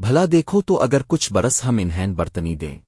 بھلا دیکھو تو اگر کچھ برس ہم انہین برتنی دیں۔